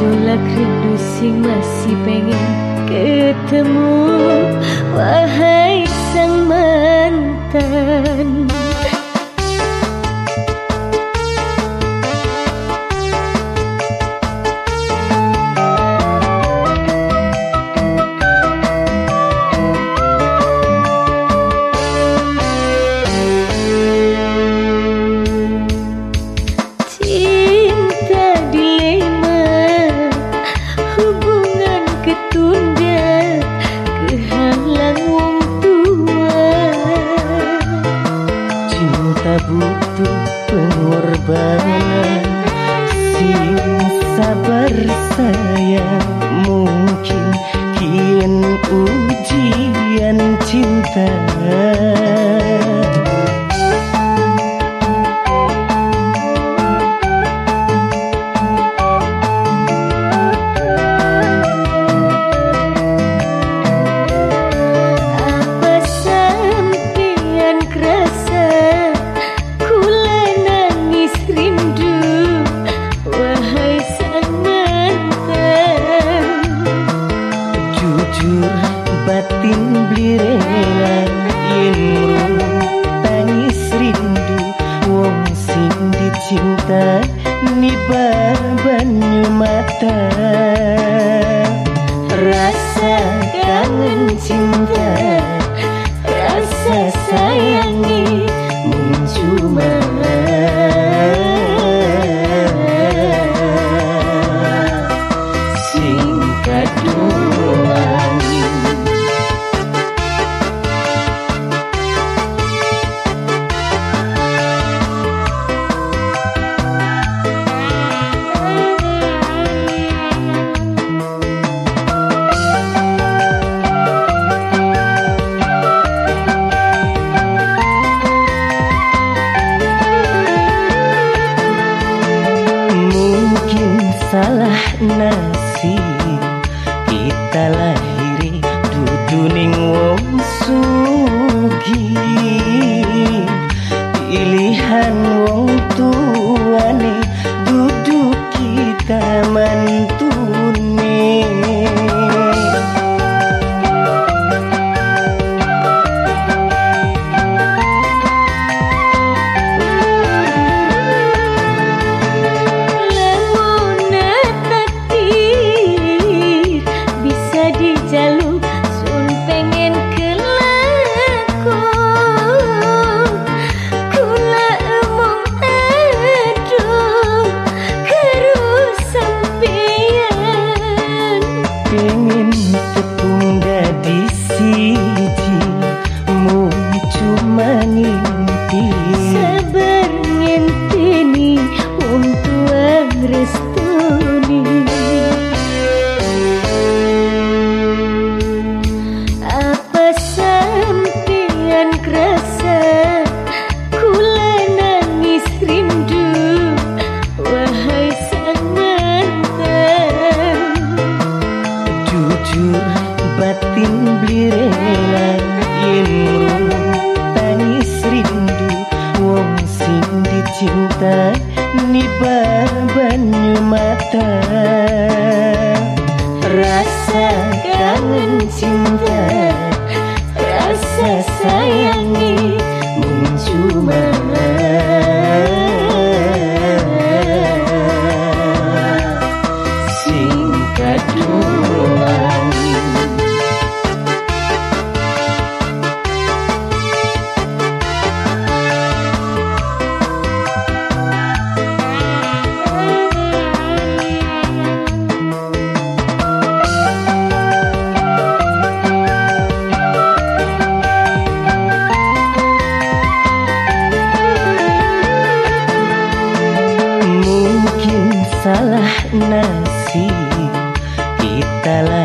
Gejolak rindu sing masih pengen ketemu. Wahai sang mantan Sing sabar sayang Mungkin kian ujian cinta cinta ni banyu mata nasib. Kita lahiri cinta ni banyu mata rasa kangen cinta rasa sayangi mencuma singkat kita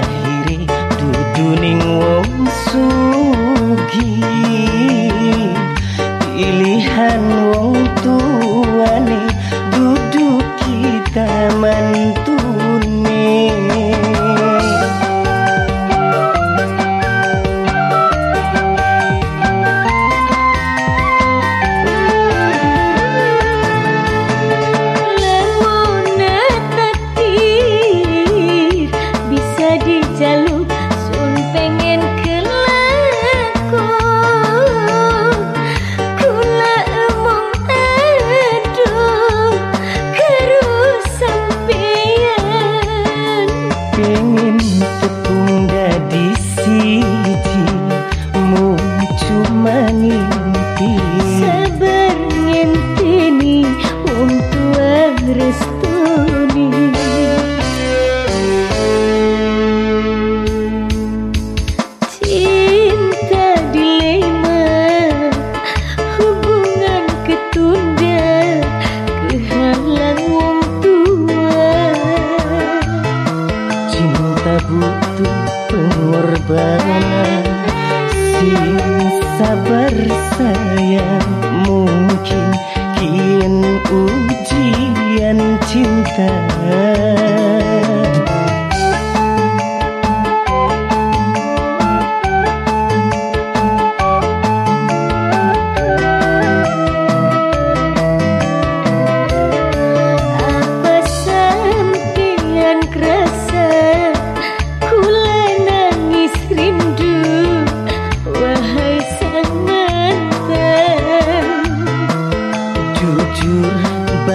ujian cinta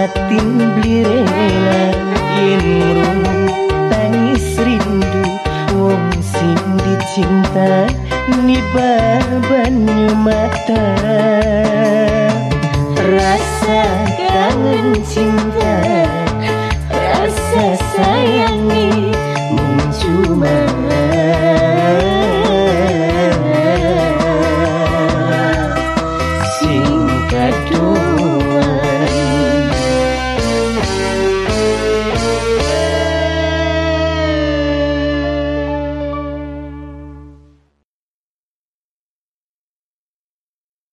batin blirela yen tangis rindu. Wong sing dicinta ni banyu mata. Rasa kangen cinta rasa